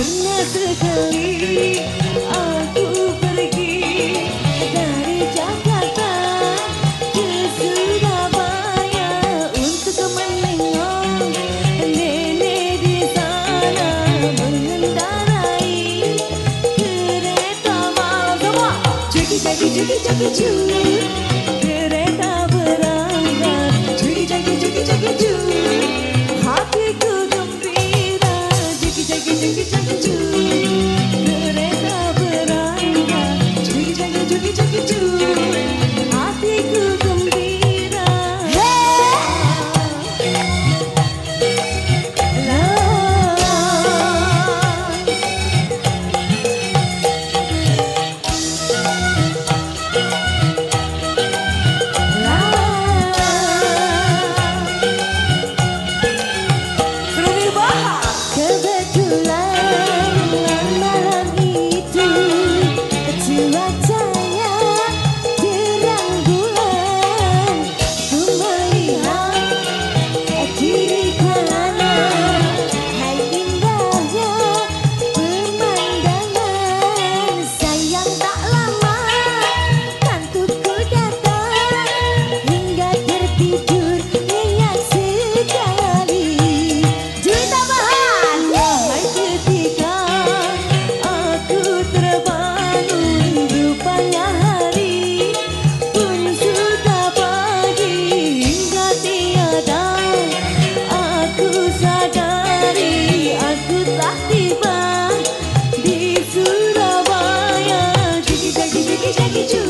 Pernah sekali aku pergi dari Jakarta ke Surabaya untuk menengok nenek di sana mengendarai kereta malam. Semua, cuci cuci cuci cuci cuci. you?